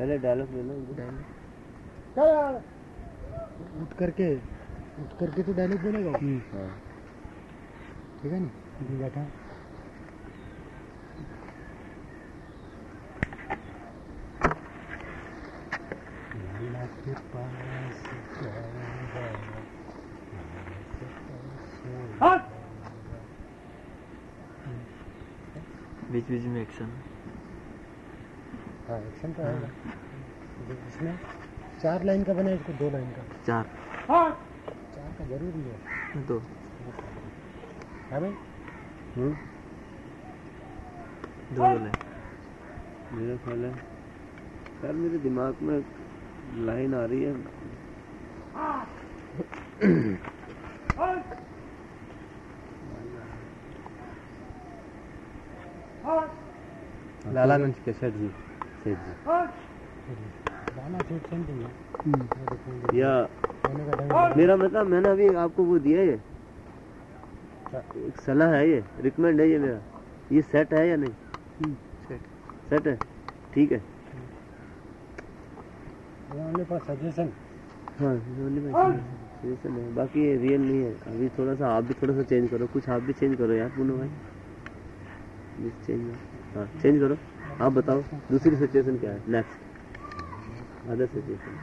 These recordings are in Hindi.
पहले डायलॉग ले लो। उठ करके उठ करके तो डायलॉग बोलेगा वो। हाँ। ठीक है ना? बैठा। के पास बीच बीच में एक्शन एक्शन तो आएगा। इसमें चार लाइन का बना है इसको दो लाइन का। चार। चार का ज़रूरी है। दो। है भाई। हम्म। दो बोले मेरा ख्याल है यार मेरे दिमाग में लाइन आ रही है। लालागंज के सेठ जी। सेठ जी। है हम्म। ये है। मेरा मतलब मैंने अभी आपको वो दिया ये। एक सलाह है ये रिकमेंड है ये मेरा। ये सेट है या नहीं? सेट है? ठीक है। सजेशन हाँ सजेशन है। बाकी ये रियल नहीं है। अभी थोड़ा सा आप भी थोड़ा सा चेंज करो। कुछ आप भी चेंज करो यार पूनू भाई। चेंज हाँ चेंज करो। आप बताओ दूसरी सिचुएशन क्या है? नेक्स्ट अदर सिचुएशन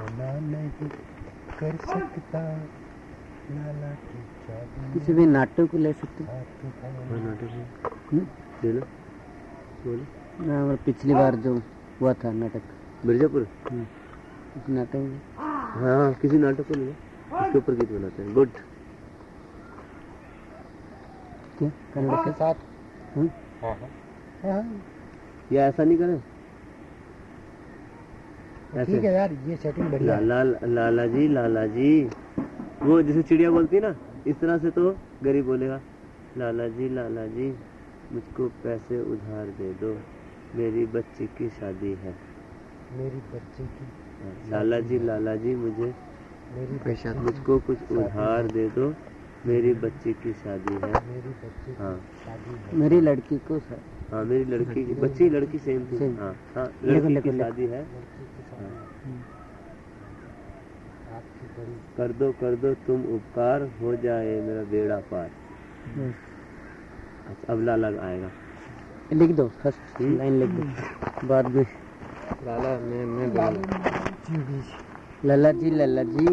मना नहीं कर सकता लाला की नाटक को ले सकते हैं। हाँ, नाटक है। हम्म? बोलो। पिछली बार जो हुआ था नाटक। मिर्जापुर? नाटक में? हाँ किसी नाटक को ले उसके ऊपर गीत बनाते हैं। गुड। क्या? कन्नड़ के साथ? हम्म? हाँ हाँ। या ऐसा नहीं करें। ठीक है यार ये सेटिंग बढ़िया है। लाला लाला जी लाला जी। वो जैसे चिड़िया बोलती है ना इस तरह से तो गरीब बोलेगा लाला जी लाला जी मुझको पैसे उधार दे दो। मेरी बच्ची की शादी है। मेरी बच्चे की लाला जी लाला जी मुझे मेरी पैसा मुझको कुछ उधार दे दो। मेरी बच्ची की शादी है। मेरी बच्चे हाँ। शादी मेरी लड़की को सर हाँ मेरी लड़की की बच्ची लड़की सेम थी। हाँ हाँ लड़की की शादी है लड़की की शादी आपकी बड़ी कर दो कर दो तुम उपकार हो जाए मेरा बेड़ा पार। अच्छा, अब लाला आएगा। लिख दो फ़र्स्ट हम्म? लाइन लिख दो। बाद में। लाला मैं मैं लल्ला जी लाला जी।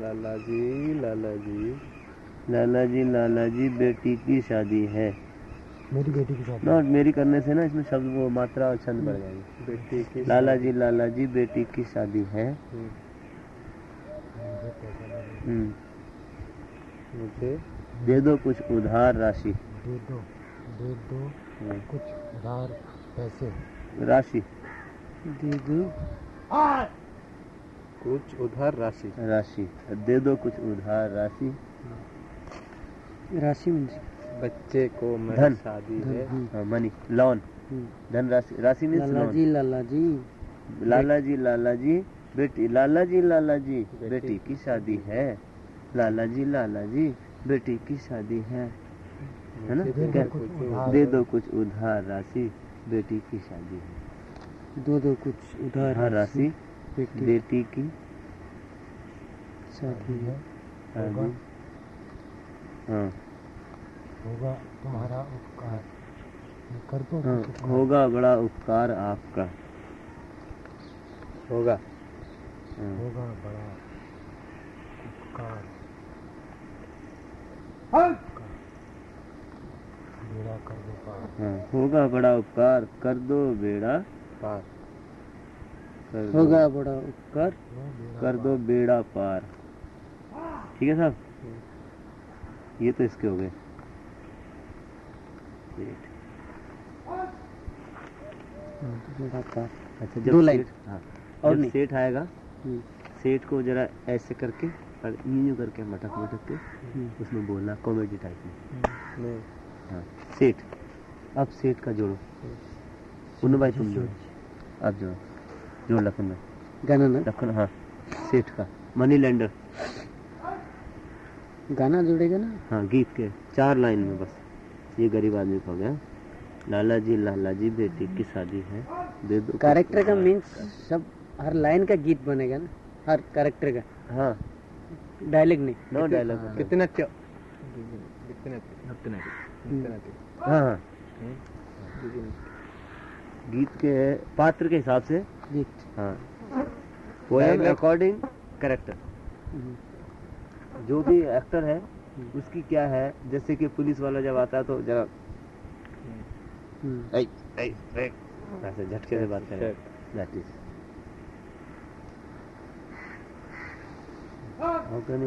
लाला जी लाला जी। लाला जी लाला जी बेटी की शादी है। मेरी बेटी की शादी नॉट मेरी करने से ना इसमें शब्द वो मात्रा और छंद बढ़ जाएगी। बेटी की लाला जी लाला जी बेटी की शादी है। मुझे लगे हम्म। मुझे दे दो कुछ उधार राशि। दे दो दे दो कुछ उधार पैसे। राशि। दे दो। कुछ उधार राशि। राशि। दे दो कुछ उधार राशि। राशि मीन्स बच्चे को धन। शादी है। हम्म। हाँ, मनी लोन धन राशि राशि मीन्स लाला जी लाला जी लाला जी लाला जी बेटी लाला जी लाला जी बेटी की शादी है। लाला जी लाला जी बेटी की शादी है। है ना? दे दो? कुछ उधार। राशि बेटी की शादी है। दो दो कुछ उधार राशि बेटी। बेटी की शादी है। हाँ। होगा तुम्हारा उपकार। कर दो। हाँ होगा बड़ा उपकार आपका। होगा। हाँ, होगा बड़ा उपकार। बेड़ा कर दो पार। हाँ होगा बड़ा उपकार। कर दो बेड़ा। पार। कर होगा बड़ा उपकार। कर दो बेड़ा पार। ठीक है साहब? ये तो इसके हो गए। अच्छा दो लाइन। हाँ और नहीं। सेठ आएगा हम्म, सेठ को जरा ऐसे करके और यूँ करके मटक मटक के हम्म, उसमें बोलना कॉमेडी टाइप में। नहीं। हाँ सेठ अब सेठ का जोड़ो। उन्नू भाई तुम जोड़ो। अब जोड़ो। जोड़ लखन भाई। गाना ना? लखन हाँ सेठ का। मनी लेंडर गाना जोड़ेगा ना? हाँ गीत के चार लाइन में बस। ये गरीब आदमी का हो गया। लाला जी लाला जी बेटी की शादी है। कैरेक्टर का मीन्स सब हर लाइन का गीत बनेगा ना? हर कैरेक्टर का। हाँ। डायलॉग नहीं। नो डायलॉग कितने अच्छे हाँ? हाँ गीत के पात्र के हिसाब से? गीत। हाँ। पोएम अकॉर्डिंग करेक्टर जो भी एक्टर है उसकी क्या है? जैसे कि पुलिस वाला जब आता है तो जरा हम्म, ऐसे झटके से बात करें। That is how can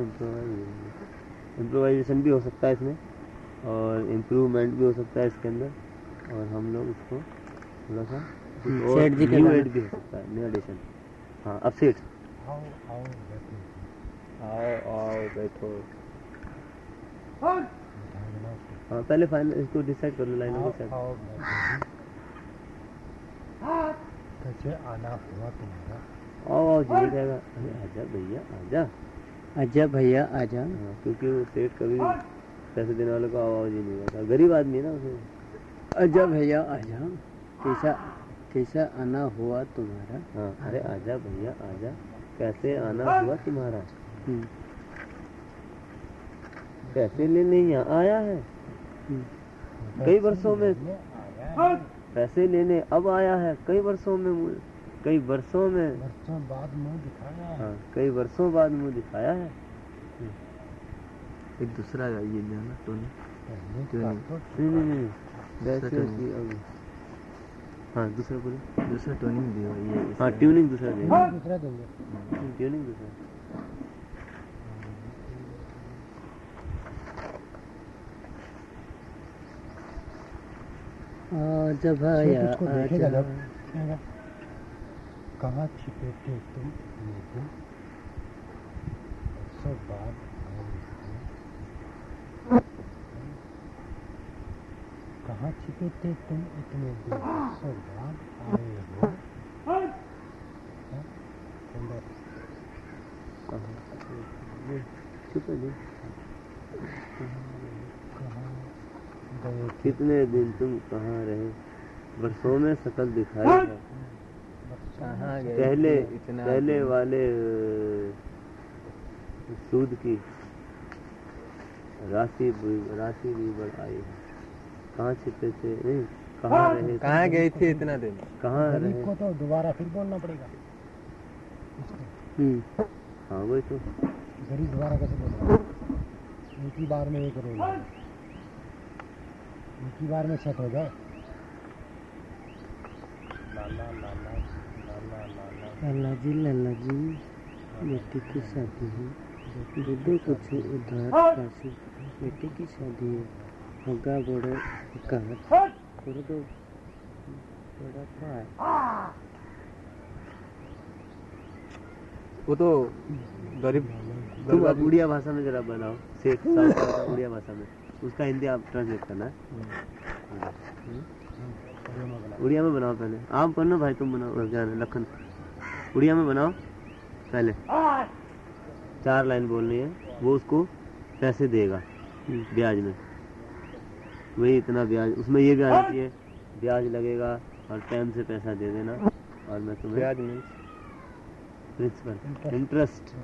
improvisation भी हो सकता है इसमें और इम्प्रूवमेंट भी हो सकता है इसके अंदर और हम लोग उसको थोड़ा सा हम्म, जी न्यू एड भी हो सकता है न्यू एडिशन हाँ अब सेठ आओ आओ बैठो आओ आओ बैठो हाँ पहले फाइनल इसको डिसाइड कर लो लाइन आओ बैठो कैसे आना हुआ तुम्हारा? आओ आओ जी अरे आजा भैया आजा। आजा भैया आजा। हाँ, क्योंकि वो सेठ कभी पैसे देने वाले को आओ आओ जी नहीं गरीब आदमी है ना उसे। आजा भैया आजा। कैसा कैसा आना हुआ तुम्हारा? हाँ अरे आजा भैया आजा। कैसे आना हुआ तुम्हारा? हम्म, पैसे लेने यहाँ आया है। कई वर्षों में पैसे लेने अब आया है। कई वर्षों में कई वर्षों में वर्षों बाद मुँह दिखाया है। हाँ कई वर्षों बाद मुँह दिखाया है। एक दूसरा गाइए ना टोनी पहले नहीं? तो नहीं नहीं हाँ दूसरा बोलो। दूसरा टोनिंग भी हो ये हाँ ट्यूनिंग दूसरा देगा दूसरा देंगे। ट्यूनिंग दूसरा। उसको देखेगा जब। कहाँ छिपे थे तुम? इतने दिन वर्षों बाद आए हो। कहाँ छिपे थे तुम इतने दिन? वर्षों बाद आए हो। हाँ? अंदर चुप है जी। कहाँ गए थे कितने दिन तुम कहाँ रहे? बरसों में शकल दिखाई है गए पहले पहले वाले सूद की राशि राशि भी बढ़ाई है। कहाँ छिपे थे? नहीं कहाँ रहे कहाँ गए थे इतना दिन? कहाँ रहे? को तो दोबारा फिर बोलना पड़ेगा। हम्म, हाँ वही तो। गरीब दोबारा कैसे बोलेगा एक ही बार में एक करोड़ ही बार में सेट हो जाए। लाला जी लाला जी बेटी की शादी है। दे कुछ उधार पैसे बेटी की शादी है। होगा बड़ा कार कर दो। बड़ा कार वो तो गरीब अब उड़िया भाषा में जरा बनाओ। सेठ का उड़िया भाषा में। उसका हिंदी आप ट्रांसलेट करना है। उड़िया में बनाओ पहले। आप पढ़ना भाई तुम बनाओ। है लखन। उड़िया में बनाओ पहले। चार लाइन बोलनी है वो उसको पैसे देगा ब्याज में। वही इतना ब्याज उसमें ये आना चाहिए ब्याज लगेगा और टाइम से पैसा दे देना और मैं तुम्हें ब्याज में प्रिंसिपल इंटरेस्ट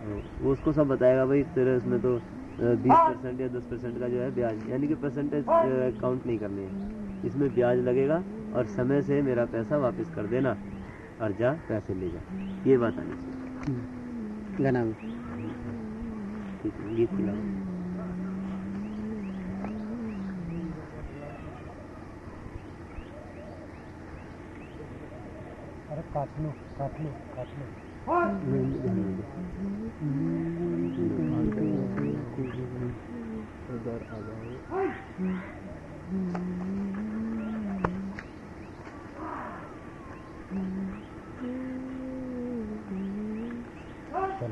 वो उसको सब बताएगा भाई तेरे उसमें तो बीस परसेंट या दस परसेंट का जो है ब्याज यानी कि परसेंटेज काउंट नहीं करनी है। इसमें ब्याज लगेगा और समय से मेरा पैसा वापस कर देना और जा पैसे ले जा। ये बात आनी चाहिए। गाना ठीक है गीत की अरे काट लो काट लो काट लो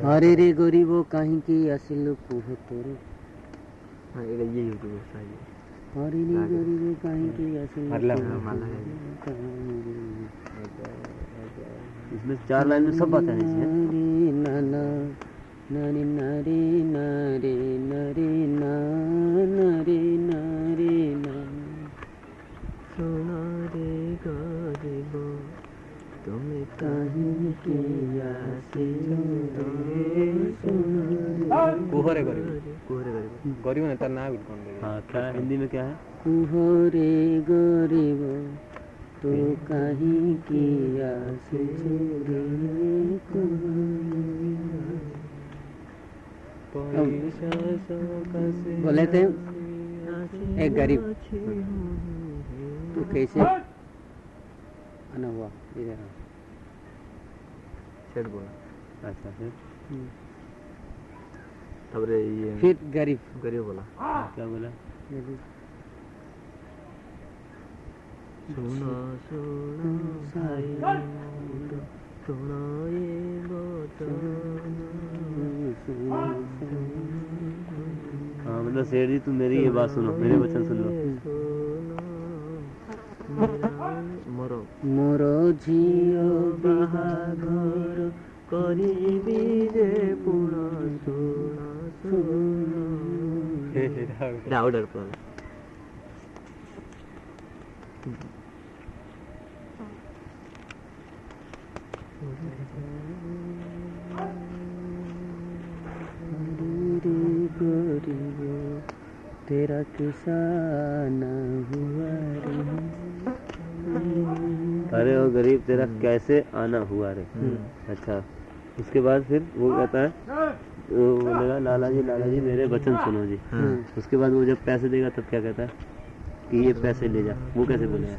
अरे रे गोरी वो कहीं की असिल पूह तोरो। हाँ ये ये यूट्यूब पर पे है अरे रे गरीब वो कहीं की असिल मतलब हाँ, माला है। इसमें चार लाइन में सब बातें हैं इसमें তুমি কাহিনী কুহরে গরিব কুহরে গরিব गरीब ना तार ना बिल्कुल हाँ क्या हिंदी में क्या है कुहरे गरीब तो कहीं की बोले थे एक गरीब तू कैसे? हुआ इधर बोला। अच्छा फिर? तब ये फिर गरीब। गरीब बोला। क्या बोला? সোনা সোনা সোনায় हाँ मतलब सेठ जी तुम मेरी ये बात सुनो मेरे वचन सुन लो মোর ঝিও বাহাঘর করিবি যে পুন সোনা সোনা ডাউডার পর तेरा किसाना हुआ रे। अरे वो गरीब तेरा कैसे आना हुआ रे? अच्छा उसके बाद फिर वो कहता है वो बोलेगा लाला जी लाला जी मेरे वचन सुनो जी। उसके बाद वो जब पैसे देगा तब क्या कहता है कि ये पैसे ले जा। वो कैसे बोलेगा?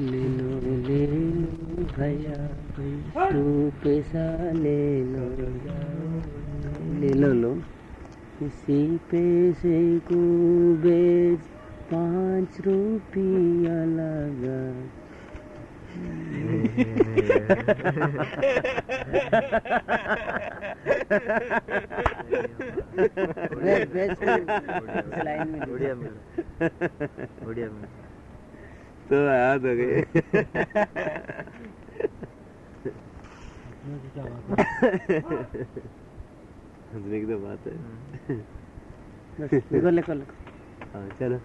ले लो भैया तू पैसा ले ले लो। लो इसी पैसे को बेच पाँच रुपया लगा। लाइन में ओडिया में तो याद हो गए हंसने की तो बात है। लिखो लिखो लिखो हाँ चलो।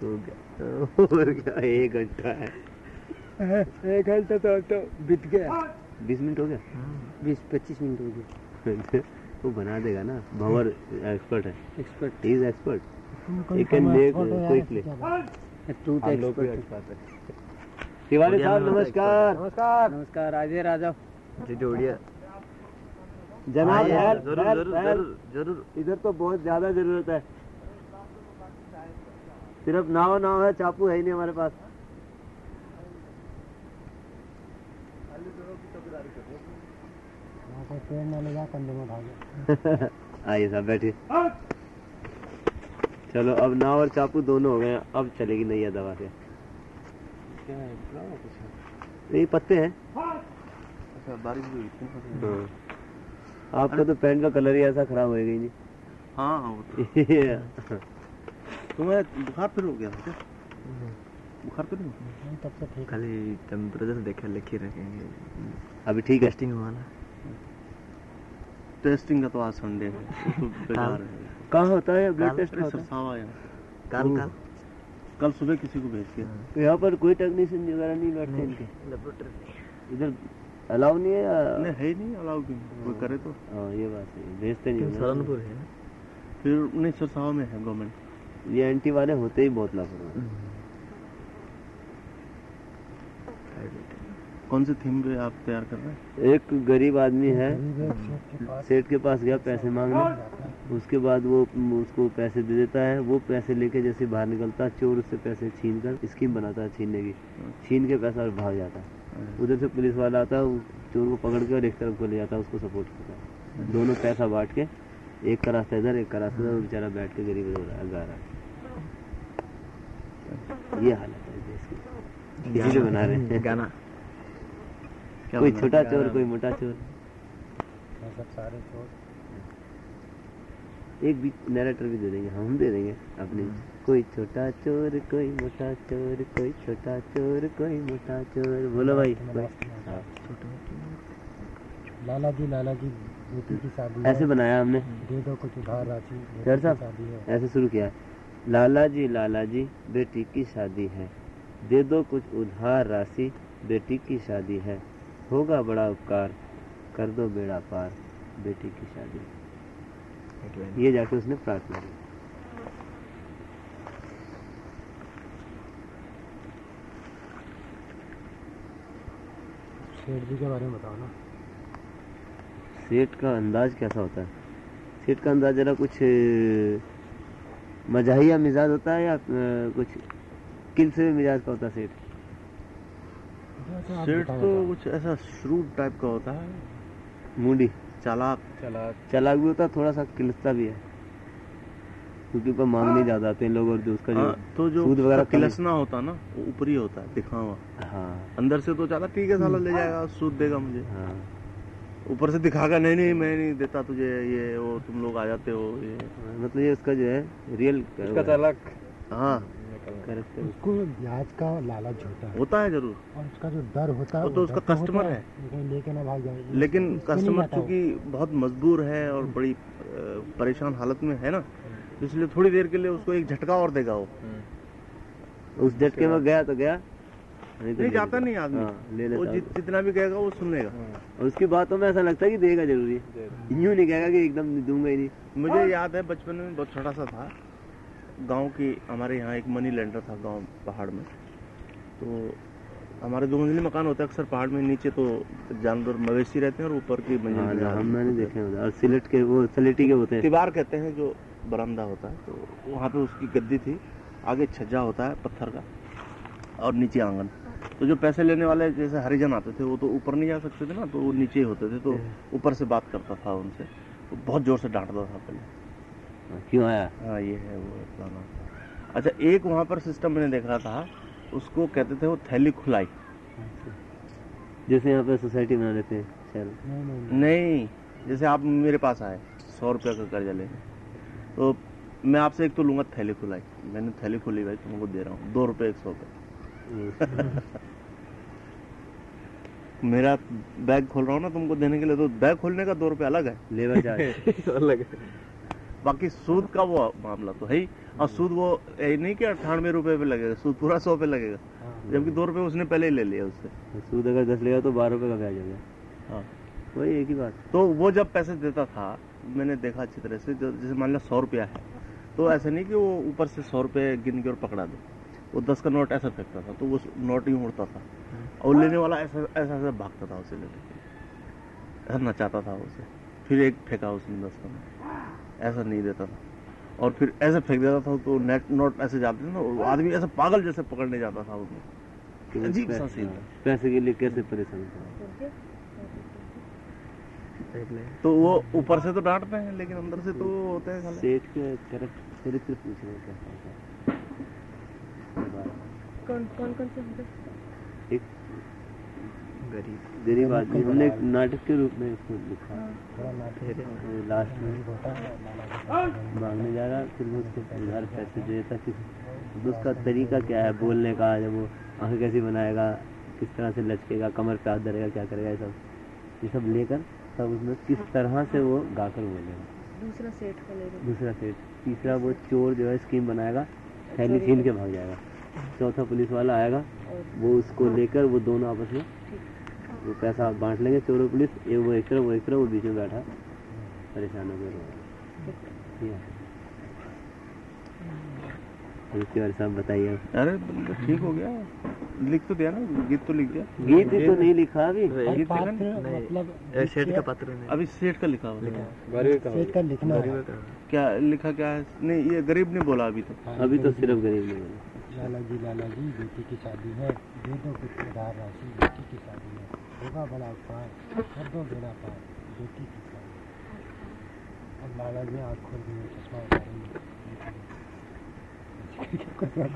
हो और क्या एक घंटा है। एक घंटा तो बीत गया। बीस मिनट हो गया? बीस पच्चीस मिनट हो गए वो बना देगा ना। भंवर एक्सपर्ट है। एक्सपर्ट इज़ एक्सपर्ट ही कैन मेक क्विकली लोग भी एक्सपर्ट है। तिवारी साहब नमस्कार। नमस्कार। नमस्कार राजे राजा। जी ओडिया जनाब हाँ, हेल्प, ज़रूर ज़रूर ज़रूर ज़रूर। इधर तो बहुत ज़्यादा ज़रूरत है। सिर्फ़ नाव नाव है चाकू है ही नहीं हमारे पास। पेड़ ना ले जा कंधे में भागे आइए साहब बैठिए। चलो अब नाव और चाकू दोनों हो गए अब चलेगी नैया दवा से। क्या है ये पत्ते हैं। अच्छा हाँ। आपका तो पैंट का कलर ही ऐसा खराब हो गई जी हाँ हाँ वो तो तुम्हें बुखार फिर हो गया क्या? बुखार तो नहीं तब से ठीक खाली टेम्परेचर देखे लिखे रखेंगे अभी ठीक है। टेस्टिंग हुआ ना। टेस्टिंग का तो आज संडे है। तो बेकार है। कहाँ होता है ब्लड टेस्ट काल काल कल? सुबह किसी को भेज दिया। है। यहाँ पर कोई टेक्नीशियन वगैरह नहीं बैठते इनके। लेबोरेटरी इधर अलाउ नहीं है या? नहीं है ही नहीं अलाउ क्यों कोई करे तो। हाँ ये बात है। भेजते नहीं। सहारनपुर है फिर नहीं सरसावा में है गवर्नमेंट। ये एंटी वाले होते ही बहुत लापरवाह। कौन से थीम पे आप तैयार कर रहे हैं? एक गरीब आदमी है सेठ के पास सेठ के पास गया पैसे मांगने। उसके बाद वो उसको पैसे दे देता है वो पैसे लेके जैसे बाहर निकलता है चोर उससे पैसे छीन कर स्कीम बनाता है छीनने की। छीन के पैसा भाग जाता है। उधर से पुलिस वाला आता है चोर को पकड़ के और एक तरफ़ को ले जाता है उसको सपोर्ट करता है। दोनों पैसा बांट के एक का रास्ता इधर एक का रास्ता इधर बेचारा बैठ के गरीब रो रहा है। गा रहा है ये हालत है देश की। बना रहे हैं। गाना। कोई छोटा चोर कोई मोटा चोर। सब सारे चोर। एक भी नैरेटर भी दे देंगे हम दे देंगे अपनी। कोई छोटा चोर कोई मोटा चोर कोई छोटा चोर कोई मोटा चोर। बोलो भाई। हाँ, लाला जी लाला जी बेटी की शादी है। ऐसे बनाया हमने। दे दो कुछ उधार राशि। सर साहब है। ऐसे शुरू किया। लाला जी लाला जी बेटी की शादी है। दे दो कुछ उधार राशि बेटी की शादी है। होगा बड़ा उपकार कर दो बेड़ा पार बेटी की शादी। ये जाके उसने प्रार्थना की। सेठ जी के बारे में बताओ ना। सेठ का अंदाज कैसा होता है? सेठ का अंदाज जरा कुछ मजाहिया मिजाज होता है या कुछ किल से मिजाज का होता है सेठ? सेठ तो कुछ ऐसा श्रूड टाइप का होता है मूडी चालाक। चला। चालाक भी होता है थोड़ा सा किलसता भी है। क्योंकि ऊपर मांगने ज़्यादा आते हैं लोग और जो उसका जो हाँ, तो जो सूद वगैरह किलसना होता ना वो ऊपरी होता है दिखावा। हाँ। अंदर से तो चला ठीक है साला ले जाएगा सूद देगा मुझे। हाँ। ऊपर से दिखागा नहीं नहीं मैं नहीं देता तुझे ये वो तुम लोग आ जाते हो ये। मतलब ये उसका जो है रियल उसका चालक। हाँ। उसको ब्याज का लालच होता है। होता है ज़रूर। और उसका जो डर होता है वो तो उसका होता customer है। वो कहीं लेके ना भाग जाए। लेकिन कस्टमर वो। चूँकि बहुत मजबूर है और बड़ी परेशान हालत में है ना। तो इसलिए थोड़ी देर के लिए उसको एक झटका और देगा वो। उस झटके में गया तो गया। नहीं तो जाता नहीं आदमी। हाँ, ले वो लेता जित- जितना भी कहेगा वो सुन लेगा और उसकी बातों में ऐसा लगता है कि देगा ज़रूरी। यूँ नहीं कहेगा कि एकदम दूँगा ही नहीं। मुझे याद है बचपन में बहुत छोटा सा था। गाँव की हमारे यहाँ एक मनी लैंडर था गाँव पहाड़ में। तो हमारे दो मंजिली मकान होते हैं अक्सर पहाड़ में नीचे तो जानवर मवेशी रहते हैं और ऊपर की मंजिल हाँ में जो हम मैंने देखे और सिलेट के वो सलेटी के होते हैं। तिबार कहते हैं जो बरामदा होता है तो वहाँ पे उसकी गद्दी थी आगे छज्जा होता है पत्थर का और नीचे आँगन। तो जो पैसे लेने वाले जैसे हरिजन आते थे वो तो ऊपर नहीं जा सकते थे ना तो वो नीचे ही होते थे तो ऊपर से बात करता था उनसे। तो बहुत ज़ोर से डांटता था पहले। हाँ, क्यों आया? हाँ ये है वो है, फलाना अच्छा एक वहाँ पर सिस्टम मैंने देखा था उसको कहते थे वो थैली खुलाई। जैसे यहाँ पे सोसाइटी बना देते हैं नहीं जैसे आप मेरे पास आए सौ रुपये का कर्जा लेने तो मैं आपसे एक तो लूँगा थैली खुलाई। मैंने थैली खुली भाई तुमको दे रहा हूँ। दो रुपये एक सौ का। मेरा बैग खोल रहा हूँ ना तुमको देने के लिए तो बैग खोलने का दो रुपये अलग है। Labour charge. अलग बाकी सूद का वो मामला तो है ही। और सूद वो नहीं कि अट्ठानवे रुपए पे लगेगा सूद पूरा सौ पे लगेगा। हाँ। जबकि दो रुपए उसने पहले ही ले लिया उससे। सूद अगर दस लेगा तो बारह रुपए का ब्याज हो गया। हाँ। वही एक ही बात। तो वो जब पैसे देता था मैंने देखा अच्छी तरह से जो- जैसे मान लिया सौ रुपया है तो ऐसा नहीं कि वो ऊपर से सौ रुपये गिन के और पकड़ा दे। वो दस का नोट ऐसा फेंकता था तो वो नोट ही उड़ता था। और लेने वाला ऐसा ऐसा ऐसा भागता था उसे लेने के लिए। ऐसा नचाता था उसे। फिर एक फेंका उसने दस का नोट। ऐसा नहीं देता। था और फिर ऐसे फेंक देता था तो नेट नोट ऐसे जाते थे ना वो आदमी ऐसे पागल जैसे पकड़ने जाता था उसमें। अजीब सा सीन पैसे के लिए कैसे परेशान था? तो वो ऊपर से तो डांटते हैं लेकिन अंदर से तो होते हैं साले। सेठ के कैरेक्टर चरित्र पूछ रहे कौन कौन कौन से होते एक गरीब। गरीब आदमी। हमने नाटक के रूप में इसको लिखा। लास्ट में। है लाला जी। मांगने जा रहा फिर वो उसको उधार पैसे देता तो उसका तरीका क्या है बोलने का? जब वो आँखें कैसी बनाएगा किस तरह से लचकेगा कमर पे हाथ धरेगा क्या करेगा ये सब? ये सब लेकर तब उसमें किस तरह से वो गाकर बोलेगा। दूसरा सेट का दूसरा सेट तीसरा वो चोर जो है स्कीम बनाएगा थैली छीन के भाग जाएगा। चौथा पुलिस वाला आएगा वो उसको लेकर वो दोनों आपस में वो पैसा बांट लेंगे चोर पुलिस ये वो एक तरफ़ वो एक तरफ़ वो बीच में बैठा। परेशान हो। गया साहब बताइए अरे ठीक हो गया। लिख तो दिया ना गीत तो लिख दिया। गीत ही तो नहीं लिखा अभी। गीत लिखा। मतलब सेठ का पत्र नहीं अभी सेठ का लिखा हुआ है। सेठ का लिखना है। क्या लिखा क्या है? नहीं ये गरीब ने बोला अभी तो अभी तो सिर्फ़ गरीब नहीं बोला। लाला जी लाला जी बेटी की शादी है। दे दो कुछ उधार राशि बेटी की शादी है। होगा बड़ा उपकार कर दो बेड़ा पार बेटी की शादी अब लाला जी आँख खोल दिए चश्मा उतारेंगे।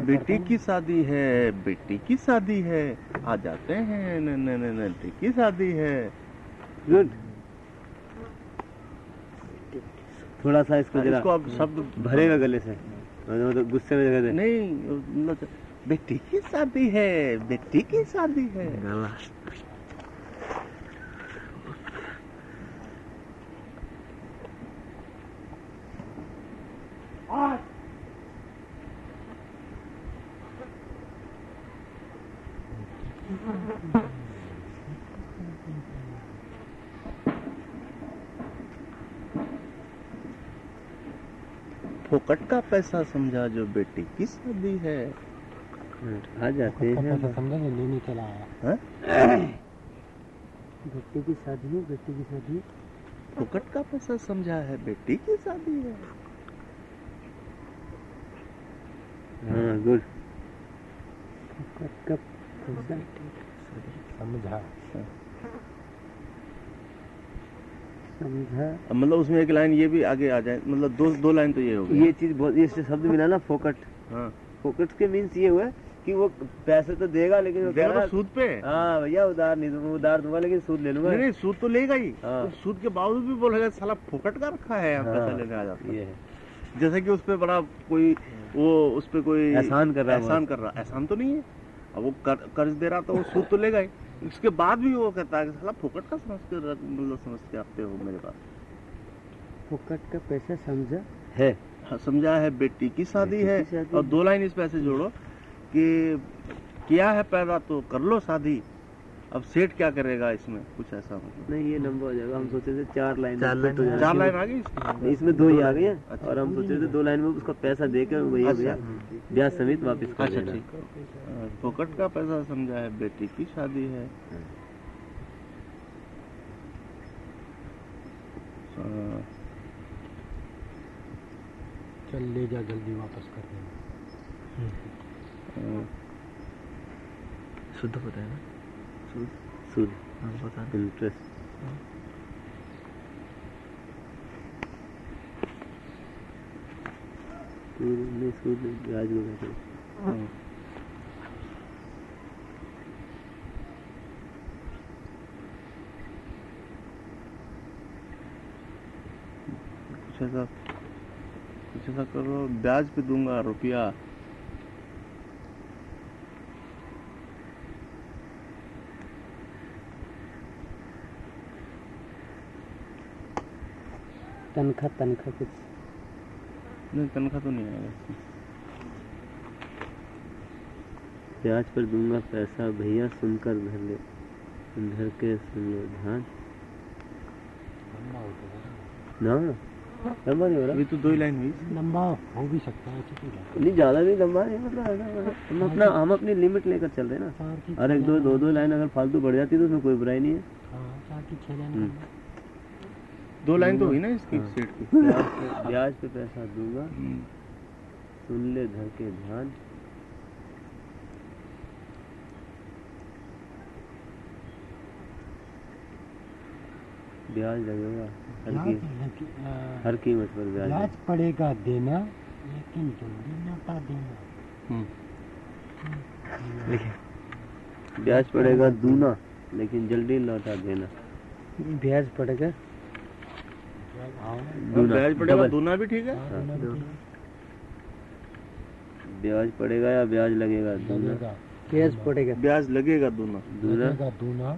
बेटी की शादी है बेटी की शादी है आ जाते हैं न न न नटी की शादी है। गुड। थोड़ा सा इसको जरा इसको अब शब्द भरेगा गले से। मतलब गुस्से में जगह दे। नहीं मतलब बेटी की शादी है बेटी की शादी है। फोकट का पैसा समझा जो बेटी की शादी है। आ जाते हैं। समझा जो लेने चला आया। हाँ? बेटे की शादी है बेटे की शादी। फोकट का पैसा समझा है बेटी की शादी है। हाँ गुड कब कब समझा। समझा मतलब उसमें एक लाइन ये भी आगे आ जाए मतलब दो दो लाइन तो ये हो गई ये चीज़ बहुत ये शब्द मिला ना फोकट। हाँ। फोकट के मीन्स ये हुआ कि वो पैसे तो देगा लेकिन वो देगा तो सूद पे। हाँ भैया उधार नहीं दूँगा उधार दूँगा लेकिन सूद ले लूँगा। नहीं नहीं सूद तो लेगा ही। हाँ। तो सूद के बावजूद भी बोलेगा साला फोकट का रखा है हाँ, पैसा लेने आ जाता है। है। जैसे कि उस पे बड़ा कोई वो उस पर कोई एहसान कर रहा है एहसान कर रहा है। एहसान तो नहीं है। अब वो कर, कर्ज दे रहा तो वो सूद तो लेगा ही उसके बाद भी वो कहता है कि साला फोकट का समझ के मतलब समझ के आते हो मेरे पास। फोकट का पैसा समझा? है। हाँ, समझा है बेटी की शादी है। की और दो लाइन इस पैसे जोड़ो कि किया है पैदा तो कर लो शादी। अब सेठ क्या करेगा इसमें? कुछ ऐसा मतलब? नहीं ये लंबा हो जाएगा। हम सोचे थे चार लाइन चार लाइन चार लाइन आ गई इसमें दो ही आ गई हैं। अच्छा। और हम सोचे थे दो लाइन में उसका पैसा देकर भैया भैया ब्याज समेत वापस कर अच्छा ठीक। फोकट का पैसा समझा है बेटी की शादी है। चल ले जा जल्दी वापस कर देना हाँ, शुद्ध पता है ना? सूद इंटरेस्ट सूद ब्याज कहते हाँ। कुछ ऐसा कुछ ऐसा करो ब्याज पे दूँगा रुपया। तनख्वाह तनख्वाह कुछ। नहीं तनख्वाह तो नहीं आएगा ब्याज पर दूँगा पैसा भैया सुनकर धर ले। धर के सुन लो ध्यान। लंबा ना लंबा नहीं हो रहा। अभी तो दो ही लाइन हुई। लंबा हो भी सकता है चुकी नहीं ज़्यादा नहीं लंबा नहीं मतलब हम अपना हम अपनी लिमिट लेकर चल रहे हैं ना। और एक दो दो दो लाइन अगर फालतू बढ़ जाती है तो उसमें कोई बुराई नहीं है हाँ चार की छह लाइन हम्म। दो लाइन तो हुई ना इसकी हाँ। सेट की? ब्याज पे पैसा दूँगा। हम्म। सुन ले धर के ध्यान। ब्याज लगेगा। हर कीमत पर ब्याज। ब्याज पड़ेगा देना लेकिन जल्दी लौटा देना। हम्म। ब्याज पड़ेगा दूना लेकिन जल्दी लौटा देना। ब्याज पड़ेगा ब्याज पड़ेगा दूना भी ठीक है? हाँ, भी ब्याज पड़ेगा या ब्याज लगेगा दूना? ब्याज पड़ेगा। ब्याज लगेगा दूना। दूना? दूना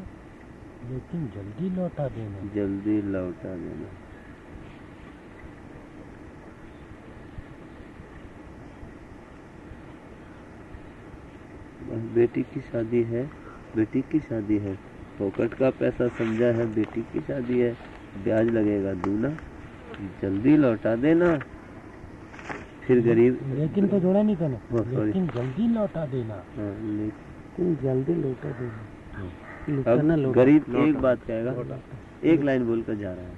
लेकिन जल्दी लौटा देना। जल्दी लौटा देना। बस बेटी की शादी है बेटी की शादी है। फोकट का पैसा समझा है बेटी की शादी है। ब्याज लगेगा दूना। जल्दी लौटा देना। फिर गरीब लेकिन तो जोड़ा नहीं था ना। हाँ, लेकिन जल्दी लौटा देना। हाँ, लेकिन जल्दी लौटा देना। अब लौटा। गरीब एक बात कहेगा। एक लाइन बोलकर जा रहा है।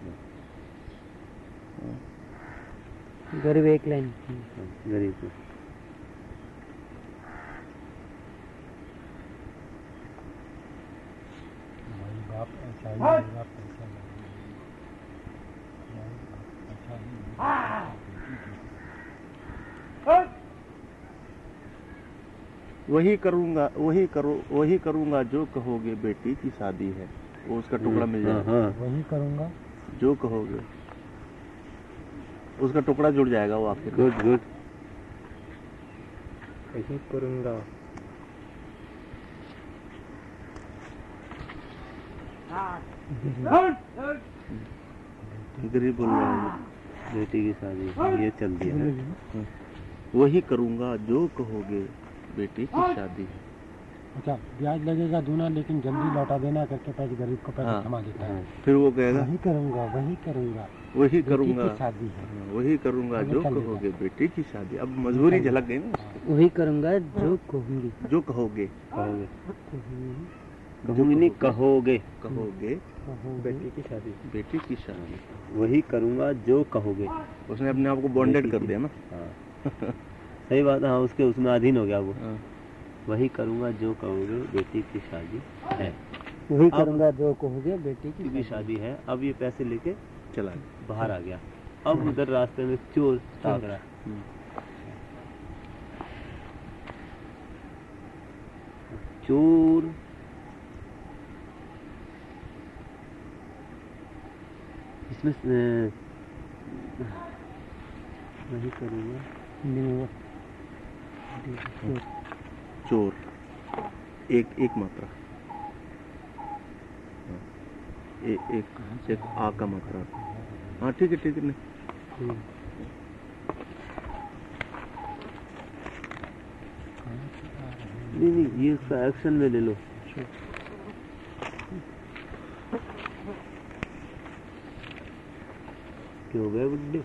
गरीब एक लाइन। हाँ, गरीब बाप ऐसा ही माई बाप ऐसा नहीं माई बाप ऐसा ही वही करूँगा वही करो वही करूँगा जो कहोगे बेटी की शादी है। वो उसका टुकड़ा मिल हाँ जाएगा। हाँ वही करूँगा। जो कहोगे। उसका टुकड़ा जुड़ जाएगा वो आखिर में। गुड गुड वही करूँगा। गरीब बोल रहा है। बेटी की शादी। ये चल दिया है। वही करूँगा जो कहोगे बेटी की शादी अच्छा ब्याज लगेगा दूना लेकिन जल्दी लौटा देना करके पैसे गरीब को पैसा हाँ। थमा देता है। फिर वो कहेगा वही करूँगा वही करूँगा। वही बेटी करूँगा। शादी है। हाँ, वही करूँगा जो कहोगे बेटी की शादी। अब मजबूरी झलक गई ना वही करूँगा जो कहूँगी। जो कहोगे। कहोगे। कहूँगी। कहोगे। कहोगे। बेटी की शादी। बेटी की शादी। वही करूँगा जो कहोगे। उसने अपने आप को बॉन्डेड कर दिया ना? हाँ। सही बात है हाँ उसके उसमें अधीन हो गया वो। हाँ। वही करूँगा जो कहोगे बेटी की शादी है। वही अब- करूँगा जो कहोगे बेटी की की शादी। है। अब ये पैसे लेके चला गया। बाहर आ गया। अब उधर रास्ते में चोर ताक रहा हम्म। चोर इसमें वही करूँगा। नहीं, चोर। एक एक मात्रा। हाँ। ए, एक एक आ का मात्रा। हाँ ठीक है ठीक है नहीं। नहीं नहीं ये एक्शन में ले लो। क्यों गए बुड्ढे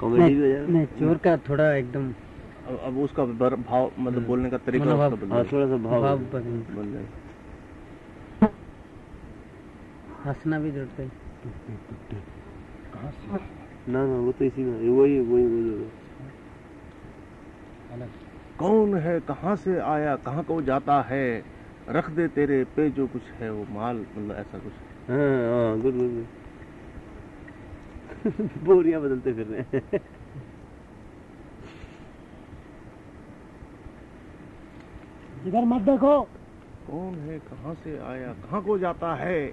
कॉमेडी भी हो नहीं, जाएगा नहीं चोर का थोड़ा एकदम अब, अब उसका भाव मतलब बोलने का तरीका मनोभाव- उसका बदल हाँ थोड़ा सा भाव भाव बदल बन जाएगा हंसना भी ज़रूरत है। ना ना वो तो इसी में वही वही वही कौन है कहाँ से आया कहाँ को जाता है? रख दे तेरे पे जो कुछ है वो माल मतलब ऐसा कुछ। हाँ हाँ गुड गुड गुड। बोरियाँ बदलते फिर रहे हैं। इधर मत देखो। कौन है कहाँ से आया कहाँ को जाता है?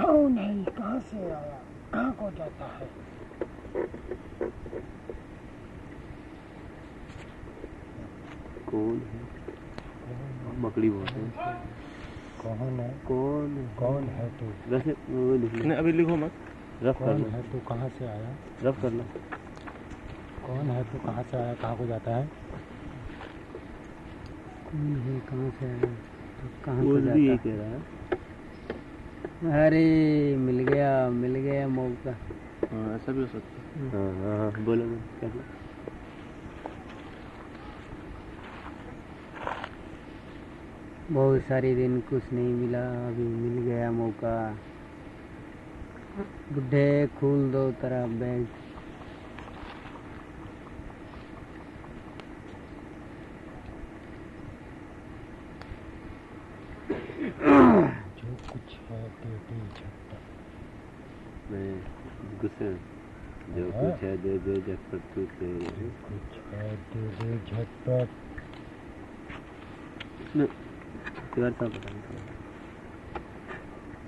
कौन है कहाँ से आया कहाँ को जाता है? कौन है? मकड़ी बोलते हैं। कौन है? कौन है? कौन है तू? वैसे नहीं अभी लिखो मत? रफ कर कौन लो। है तू? कहाँ से आया? रफ कर लो। कौन है तू? कहाँ से आया? कहाँ को जाता है? कौन है? कहाँ से आया? तो कहाँ को जाता कह रहा है। है? अरे मिल गया मिल गया मौका। हाँ ऐसा भी हो सकता है। हाँ हाँ हाँ बोलो बोलो, क्या बोलो? बहुत सारे दिन कुछ नहीं मिला अभी मिल गया मौका। बुढ़े खोल दो तेरा बैग। जो कुछ है दे दे झटपट। मैं गुस्से जो हाँ। कुछ है दे दे झटपट तू तेरे कुछ है दे दे झटपट। इसमें तिवारी साहब बता दो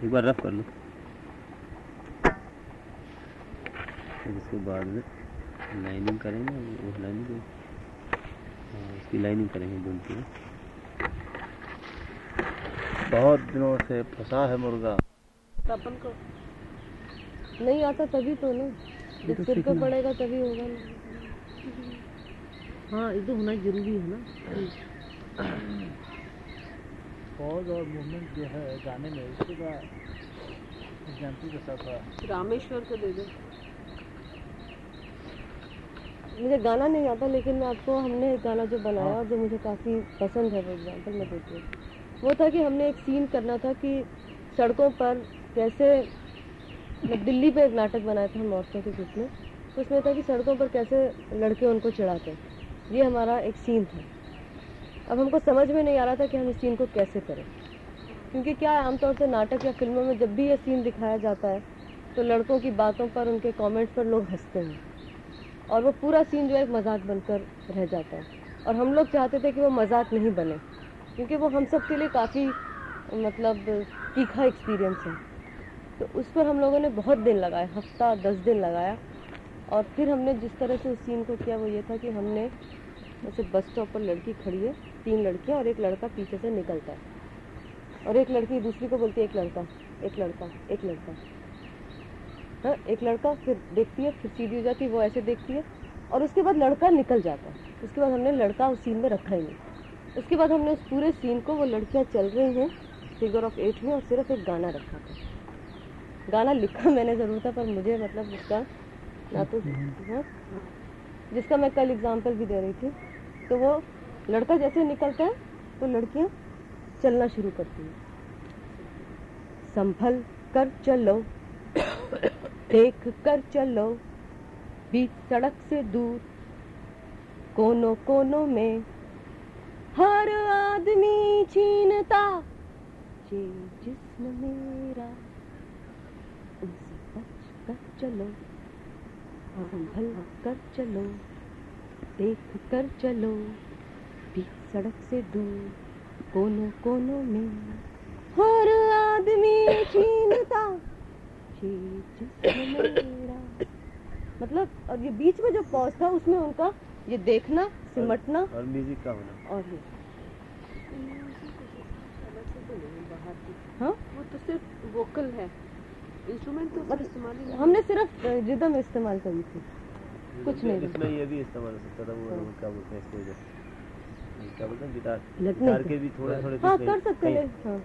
एक बार रफ कर लो। फिर इसके बाद में लाइनिंग करेंगे वो लाइनिंग हाँ इसकी लाइनिंग करेंगे दोनों की बहुत दिनों से फंसा है मुर्गा। तो अपन को नहीं आता तभी तो ना। जब सिर पे पड़ेगा तभी होगा ना। हाँ ये तो होना ज़रूरी है ना। पॉज और मूवमेंट जो है गाने में इसके बाद एग्ज़ाम्पल के साथ रामेश्वर को दे दो। मुझे गाना नहीं आता लेकिन मैं आपको हमने एक गाना जो बनाया और जो मुझे काफ़ी पसंद है वो एग्ज़ाम्पल मैं देती हूँ। वो था कि हमने एक सीन करना था कि सड़कों पर कैसे मतलब दिल्ली पे एक नाटक बनाया था हम औरतों के ग्रुप में। तो उसमें था कि सड़कों पर कैसे लड़के उनको चिढ़ाते। हैं ये हमारा एक सीन था। अब हमको समझ में नहीं आ रहा था कि हम इस सीन को कैसे करें। क्योंकि क्या आमतौर से नाटक या फ़िल्मों में जब भी ये सीन दिखाया जाता है तो लड़कों की बातों पर, उनके कमेंट्स पर लोग हँसते हैं। और वो पूरा सीन जो है, एक मज़ाक बनकर रह जाता है। और हम लोग चाहते थे कि वो मज़ाक नहीं बने, क्योंकि वो हम सब के लिए काफ़ी मतलब तीखा एक्सपीरियंस है। तो उस पर हम लोगों ने बहुत दिन लगाए हफ़्ता, दस दिन लगाया। और फिर हमने जिस तरह से उस सीन को किया, वो ये था कि हमने, जैसे बस स्टॉप पर लड़की खड़ी है तीन लड़कियाँ और एक लड़का पीछे से निकलता है। और एक लड़की दूसरी को बोलती है एक लड़का एक लड़का एक लड़का। हाँ एक लड़का फिर देखती है फिर सीधी हो जाती है वो ऐसे देखती है। और उसके बाद लड़का निकल जाता है। उसके बाद हमने लड़का उस सीन में रखा ही नहीं। उसके बाद हमने उस पूरे सीन को वो लड़कियाँ चल रही हैं फिगर ऑफ़ एट में और सिर्फ़ एक गाना रखा था। गाना लिखा मैंने ज़रूर था पर मुझे मतलब उसका ना तो हाँ, जिसका मैं कल एग्ज़ाम्पल भी दे रही थी तो वो लड़का जैसे निकलता है तो लड़कियाँ चलना शुरू करती हैं। संभल कर चलो, देख कर चलो, बीच सड़क से दूर कोनों कोनों में। हर आदमी छीनता मेरा। उनसे बच कर चलो, संभल कर चलो, देख कर चलो। सड़क से दूर कोनों कोनों में हर आदमी छीनता मतलब और ये बीच में जो पॉज था उसमें उनका ये देखना सिमटना। और म्यूज़िक का होना। और ये। हाँ? वो तो सिर्फ़ वोकल है। इंस्ट्रूमेंट तो मतलब इस्तेमाल ही हमने सिर्फ़ रिदम इस्तेमाल करी थी। कुछ नहीं इसमें ये भी इस्तेमाल हो सकता था वो क्या बोलते हैं जो क्या बोलते हैं गिटार गिटार के भी थोड़े थोड़े हाँ कर सकते हैं। हाँ।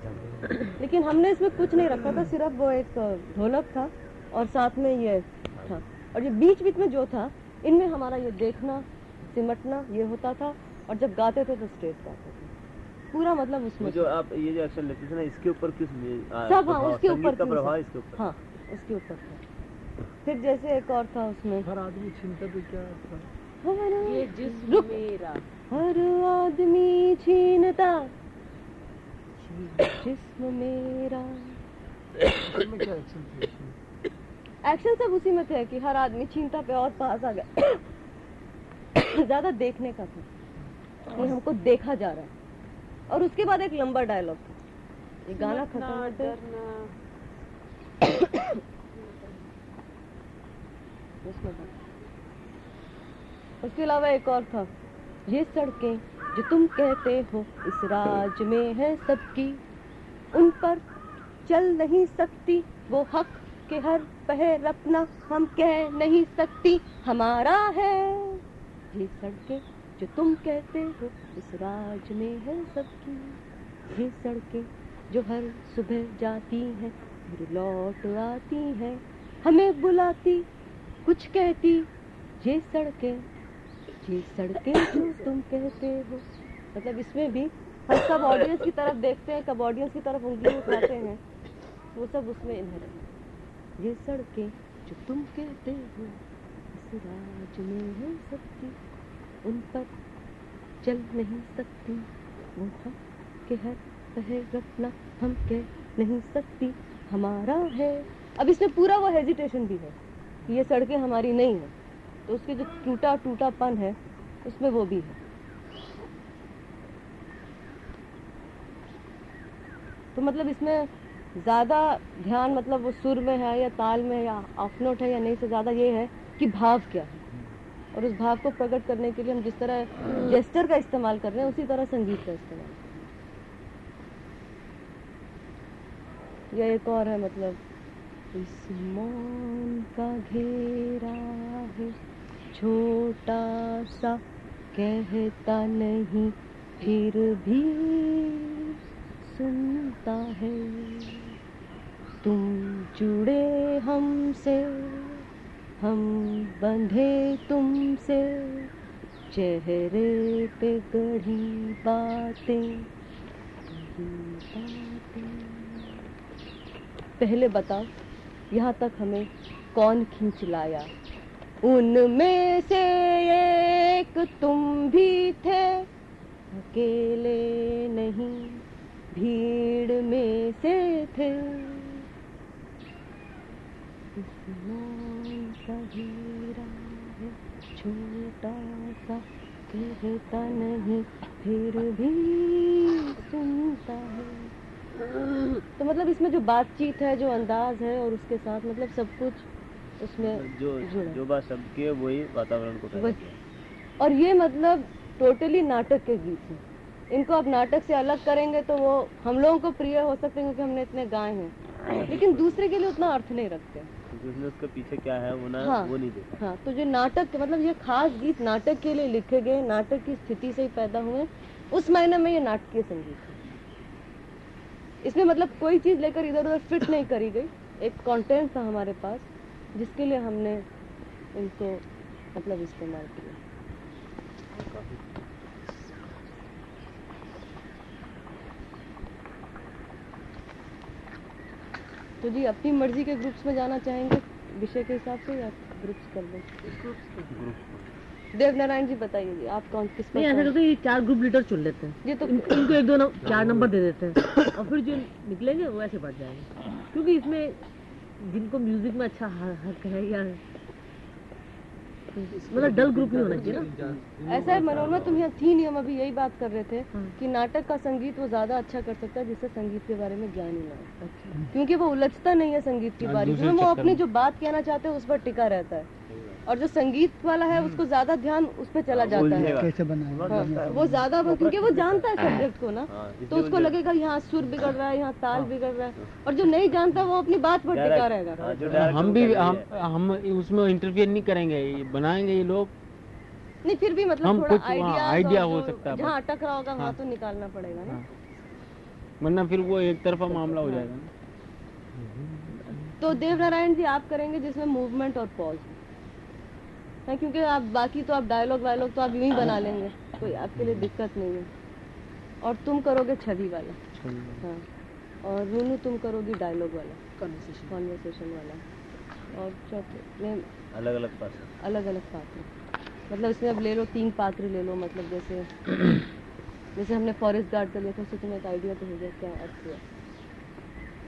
लेकिन हमने इसमें कुछ नहीं रखा था सिर्फ़ वो एक ढोलक था और साथ में ये था। और ये बीच बीच में जो था इनमें हमारा ये देखना सिमटना ये होता था और जब गाते थे तो स्ट्रेट गाते थे। पूरा मतलब उसमें जो आप ये जो एक्शन लेते थे ना इसके ऊपर किस आ, सब हाँ उसके ऊपर का प्रभाव इसके ऊपर? हाँ उसके ऊपर था। फिर जैसे एक और था उसमें। हर आदमी छीनता तो क्या था? ये जिस्म मेरा हर आदमी छीनता। जिस्म मेरा। एक्शन सब उसी में थे कि हर आदमी छीनता पे और पास आ गया। ज़्यादा देखने का था। कि हमको देखा जा रहा है। और उसके बाद एक लंबा डायलॉग था। ये गाना खत्म। उसके अलावा एक और था। ये सड़कें जो तुम कहते हो इस राज में है सबकी, उन पर चल नहीं सकती वो हक के हर पहर अपना, हम कह नहीं सकती हमारा है। ये सड़कें जो तुम कहते हो इस राज में है सबकी, ये सड़कें जो हर सुबह जाती हैं, फिर लौट आती हैं, हमें बुलाती, कुछ कहती, ये सड़कें ये सड़कें जो तुम कहते हो। मतलब इसमें भी हम सब ऑडियंस की तरफ़ देखते हैं, कब ऑडियंस की तरफ़ उंगली उठाते हैं। वो सब उसमें इन्हें ये सड़कें जो तुम कहते हो, इस राज में है सबकी, उन पर चल नहीं सकती। वो हम के हर अपना हम कह नहीं सकती। हमारा है। अब इसमें पूरा वो हेजिटेशन भी है ये सड़कें हमारी नहीं है। तो उसके जो टूटा टूटापन है, उसमें वो भी है। तो मतलब इसमें ज़्यादा ध्यान मतलब वो सुर में है या ताल में या ऑफ़ नोट है या नहीं से ज़्यादा ये है कि भाव क्या है। और उस भाव को प्रकट करने के लिए हम जिस तरह जेस्टर का इस्तेमाल कर रहे हैं, उसी तरह संगीत का इस्तेमाल। या एक और है मतलब इस मौन का घेरा है। छोटा सा कहता नहीं, फिर भी सुनता है। तुम जुड़े हमसे, हम बंधे तुमसे, चेहरे पे गढ़ी बातें। पहले बताओ, यहाँ तक हमें कौन खींच लाया? उनमें से एक तुम भी थे। अकेले नहीं, भीड़ में से थे। छोटा सा कहता नहीं, फिर भी सुनता है। तो मतलब इसमें जो बातचीत है, जो अंदाज है और उसके साथ मतलब सब कुछ उसमें जो जो बात शब्द की है वही वातावरण को और ये मतलब टोटली नाटक के गीत हैं। इनको आप नाटक से अलग करेंगे तो वो हम लोगों को प्रिय हो सकते हैं क्योंकि हमने इतने गाए हैं। लेकिन दूसरे के लिए उतना अर्थ नहीं रखते। क्योंकि उसके पीछे क्या है वो ना हाँ। वो नहीं देखा। हाँ तो जो नाटक मतलब ये खास गीत नाटक के लिए लिखे गए नाटक की स्थिति से ही पैदा हुए उस मायने में ये नाटकीय संगीत है। इसमें मतलब कोई चीज़ लेकर इधर उधर फिट नहीं करी गई। एक कंटेंट था हमारे पास। जिसके लिए हमने इनको मतलब इस्तेमाल किया। तो जी अपनी मर्ज़ी के ग्रुप्स में जाना चाहेंगे विषय के हिसाब से या ग्रुप्स कर दें? देव नारायण जी बताइए जी आप कौन किस नहीं ऐसा करते हैं, ये चार ग्रुप लीडर चुन लेते हैं। ये तो इन- इनको एक दो नम- चार नंबर दे देते हैं। और फिर जो निकलेंगे वो ऐसे बढ़ जाएँगे। क्योंकि इसमें जिनको म्यूज़िक में अच्छा ह- हक है या मतलब डल ग्रुप नहीं होना चाहिए ना? ऐसा है मनोरमा तुम यहाँ थी नहीं हम अभी यही बात कर रहे थे हाँ। कि नाटक का संगीत वो ज़्यादा अच्छा कर सकता है जिससे संगीत के बारे में ज्ञान ही ना हो। क्योंकि वो उलझता नहीं है संगीत के बारे में। वो अपनी जो बात कहना चाहते हैं उस पर टिका रहता है। और जो संगीत वाला है उसको ज़्यादा ध्यान उस पर चला जाता है। कैसे बनाया? हाँ, वो ज़्यादा वो- क्योंकि वो जानता है सब्जेक्ट को ना हाँ, तो उसको लगेगा यहाँ सुर बिगड़ रहा है यहाँ ताल बिगड़ रहा है। और जो नहीं जानता वो अपनी बात पर टिका रहेगा। हाँ, हम भी हम हम उसमें इंटरफियर नहीं करेंगे बनाएँगे ये लोग। नहीं फिर भी मतलब हम थोड़ा कुछ आइडिया हो सकता है जहाँ अटक रहा होगा वहाँ हाँ। तो निकालना पड़ेगा ना। हाँ। वरना फिर वो एक तरफा मामला हो जाएगा ना। तो देव नारायण जी आप करेंगे जिसमें मूवमेंट और पॉज है क्योंकि आप बाकी तो आप डायलॉग वायलॉग तो आप यूँ ही बना लेंगे। कोई आपके लिए दिक्कत नहीं है। और तुम करोगे छवि वाला। हाँ। और रूनू तुम करोगी डायलॉग वाला। कॉन्वर्सेशन वाला। और चौथे अलग अलग पास अलग अलग पात्र। मतलब इसमें अब ले लो तीन पात्र ले लो मतलब जैसे जैसे हमने फॉरेस्ट गार्ड का लिया था उससे तुम्हें एक आइडिया तो हो गया क्या अर्थ हुआ।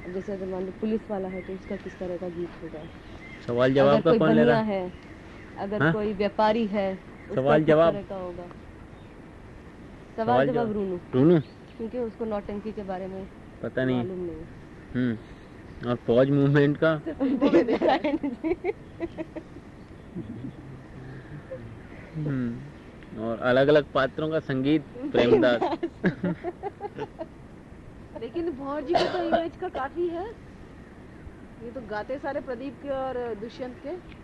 अब जैसे अगर मान लो पुलिस वाला है तो उसका किस तरह का गीत होगा? सवाल जवाब का कौन ले रहा? है है अगर हाँ? कोई व्यापारी है सवाल जवाब? होगा। सवाल जवाब जवाब। रूनू रूनू क्योंकि उसको नौटंकी के बारे में पता नहीं। हम्म। और फौज मूवमेंट का? हम्म। और अलग अलग पात्रों का संगीत? प्रेमदास। लेकिन भौर जी को तो इमेज का काफ़ी है। ये तो गाते सारे प्रदीप के और दुष्यंत के।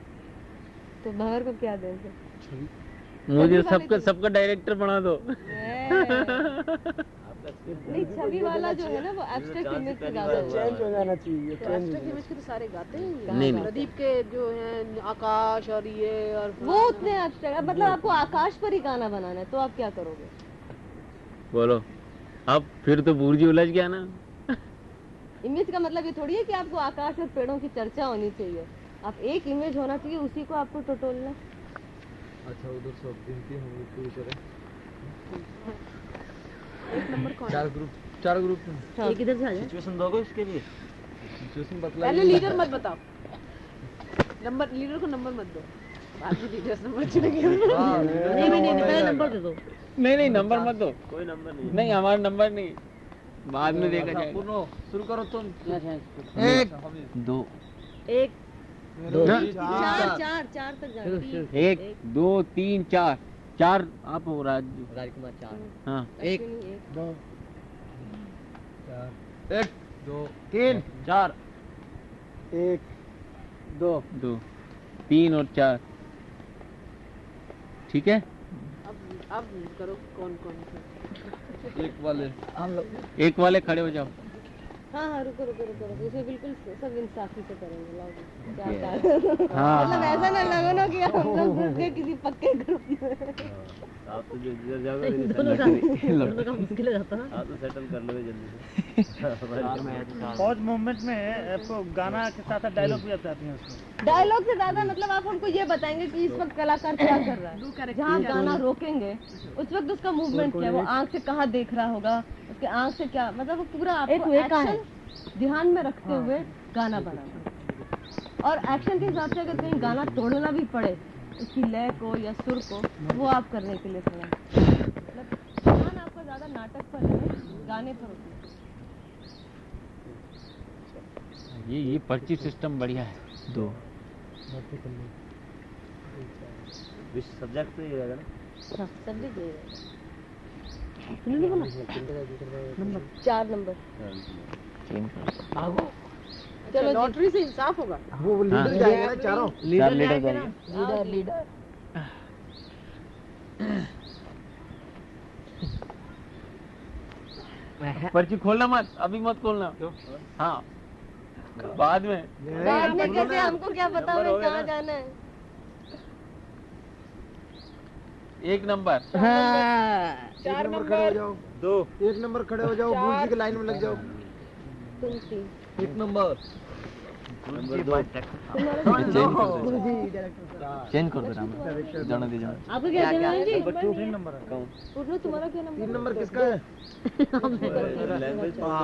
तो भंवर को क्या देंगे मुझे सबका सबका डायरेक्टर बना दो। नहीं छवि वाला जो है ना वो एब्स्ट्रैक्ट इमेज से ज़्यादा चेंज हो जाना चाहिए तो एब्स्ट्रैक्ट इमेज के तो सारे गाते हैं नहीं, नहीं। प्रदीप के जो हैं आकाश और ये और वो उतने एब्स्ट्रैक्ट मतलब आपको आकाश पर ही गाना बनाना है तो आप क्या करोगे? बोलो। अब फिर तो बूर्जी उलझ गया ना। इमेज का मतलब ये थोड़ी है कि आपको आकाश और पेड़ों की चर्चा होनी चाहिए। आप एक इमेज होना चाहिए उसी को आपको टटोलना। अच्छा उधर सब गिनती हम लोग पूरी तरह एक नंबर कौन चार ग्रुप चार ग्रुप में। हाँ। एक इधर से आ जाए। सिचुएशन दोगे इसके लिए? सिचुएशन बतला पहले लीडर मत बताओ। नंबर लीडर को नंबर मत दो। बाद में लीडर्स नंबर चुनेंगे। नहीं नहीं नहीं पहले नंबर दे दो। नहीं नहीं नंबर मत दो। कोई नंबर नहीं नहीं हमारा नंबर नहीं। बाद में देखा जाएगा। शुरू करो तुम। एक दो। एक दो चार चार चार। तक जाती एक दो तीन चार। चार आप हो राजू राजकुमार चार। हाँ। एक एक। दो चार। एक दो तीन। चार। एक दो। दो। तीन और चार। ठीक है? अब अब करो कौन कौन? सा एक वाले। हम लोग एक वाले खड़े हो जाओ। हाँ हाँ रुको रुको रुको रुको इसमें बिल्कुल सब इंसाफी से करेंगे लाओ क्या क्या मतलब ऐसा ना लगे ना कि हम लोग ग्रुप के किसी पक्के ग्रुप में। आप तो जो जाओगे। दोनों का मुश्किल हो जाता है। आप तो सेटल कर लोगे जल्दी से। फौज मूवमेंट में आपको गाना के साथ साथ डायलॉग भी आते हैं उसमें। डायलॉग से ज़्यादा मतलब आप हमको ये बताएँगे कि इस वक्त कलाकार क्या कर रहा है। जहाँ गाना रोकेंगे उस वक्त उसका मूवमेंट क्या है? वो आँख से कहाँ देख रहा होगा? उसके आँख से क्या? मतलब वो पूरा आपको एक्शन ध्यान में रखते हुए गाना बनाना और एक्शन के हिसाब से अगर कहीं गाना तोड़ना भी पड़े उसकी लय को या सुर को वो आप करने के लिए थोड़ा मतलब ध्यान आपका ज़्यादा नाटक पर है गाने पर होता है। ये ये पर्ची सिस्टम बढ़िया है। दो। सब्जेक्ट रहेगा ना? हाँ हैं। चार नंबर। चलो लॉटरी से इंसाफ होगा। वो लीडर जाएगा ना चारों। चार लीटर लीडर लीडर पर्ची खोलना मत अभी मत खोलना। हाँ। बाद में। बाद में कैसे हमको क्या पता हमें कहाँ जाना है? एक नंबर। चार नंबर। खड़े हो जाओ। दो। एक नंबर खड़े हो जाओ गुरु जी की लाइन में लग जाओ। तुम तीन एक नंबर। नंबर दो चेंज कर दो राम। जाने दे जाने आपको क्या देना है जी? तीन नंबर है। पूछो तुम्हारा क्या नंबर तीन नंबर किसका है?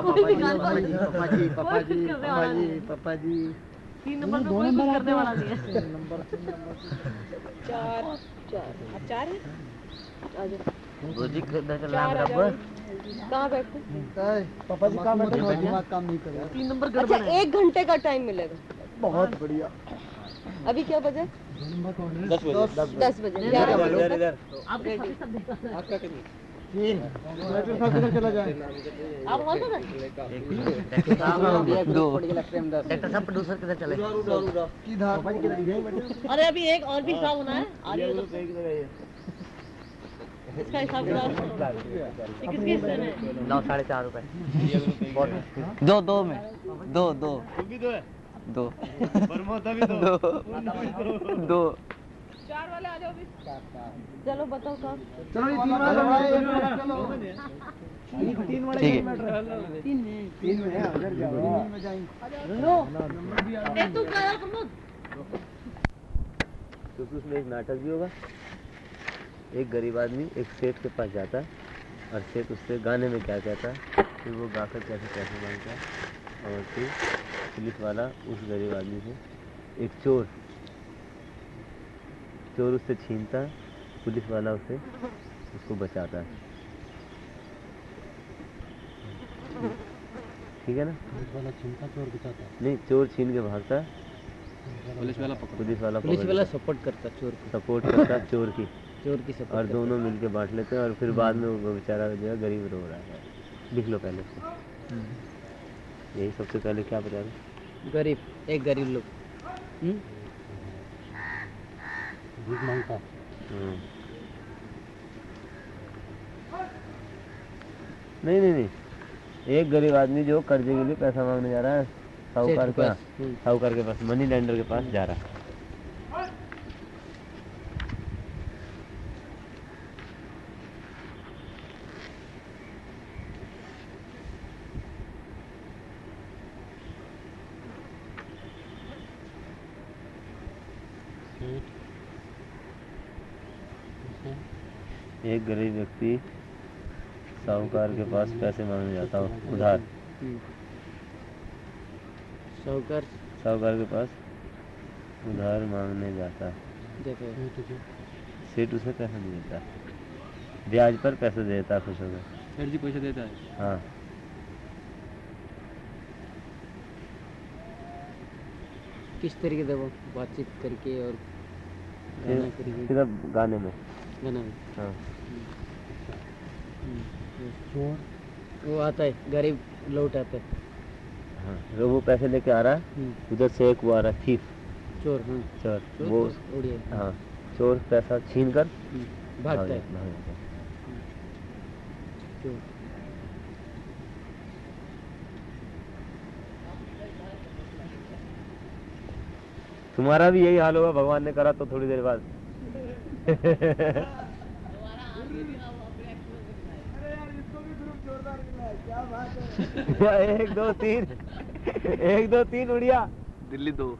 कोई भी गाना पापा जी पापा जी पापा जी पापा जी तीन नंबर कोई कुछ करने वाला नहीं है। तीन नंबर तीन नंबर। चार चार। हाँ, चार है? आ जाओ चार आ जाओ। कहाँ बैठे? पापा जी काम बैठे? दिमाग काम नहीं कर रहा तीन नंबर अच्छा एक घंटे का टाइम मिलेगा। बहुत बढ़िया। अभी क्या बजे? दस बजे अरे अभी एक और भी हिसाब होना है। इसका हिसाब किताब ये में नौ साढ़े चार रुपए। दो दो में। दो दो। दो दो। दो। चार वाले आ जाओ चलो बताओ कब चलो ये तीन वाला चलो। तीन वाले ठीक है। तीन में। तीन में है उधर जाओ। तीन में। जाएँगे। लो। एक तुम क्या प्रमोद क्योंकि उसमें एक नाटक भी होगा। एक गरीब आदमी एक सेठ के पास जाता है और सेठ उससे गाने में क्या कहता है फिर वो गाकर कैसे पैसे माँगता है और फिर पुलिस वाला उस गरीब आदमी से एक चोर चोर उससे छीनता है पुलिस वाला उसे उसको बचाता। है ठीक है ना? पुलिस वाला चिंता चोर बचाता। नहीं चोर छीन के भागता। है पुलिस वाला पुलिस वाला पुलिस वाला सपोर्ट करता चोर को। सपोर्ट करता चोर की। चोर की सपोर्ट और दोनों मिलके बांट लेते हैं और फिर बाद में वो बेचारा जो है गरीब रो रहा है। लिख लो पहले से। यही सबसे पहले क्या बता रहे गरीब एक गरीब लोग। भीख माँगता। हम्म। नहीं नहीं नहीं। एक गरीब आदमी जो कर्जे के लिए पैसा मांगने जा रहा है साहूकार के पास। साहूकार के पास मनी लैंडर के पास जा रहा है। एक गरीब व्यक्ति साहूकार के पास पैसे मांगने जाता हो उधार। साहूकार? साहूकार के पास उधार मांगने जाता। है सेठ उसे पैसा नहीं देता। ब्याज पर पैसे देता खुश होकर। सेठ जी पैसे देता है? हाँ। किस तरीके से वो बातचीत करके और गाना गाने में। हाँ। वो आता है गरीब लौट आते हाँ। तो वो पैसे लेके आ रहा है? हम्म। उधर से एक वो आ रहा है थीफ। चोर हाँ। चोर, वो तो हाँ। चोर पैसा छीन कर हम्म, भागता है। हम्म। तुम्हारा भी यही हाल होगा भगवान ने करा तो थोड़ी देर बाद। एक दो तीन। एक दो तीन उड़िया। दिल्ली दो।